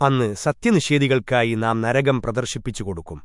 അന്ന് സത്യനിഷേധികൾക്കായി നാം നരകം പ്രദർശിപ്പിച്ചു കൊടുക്കും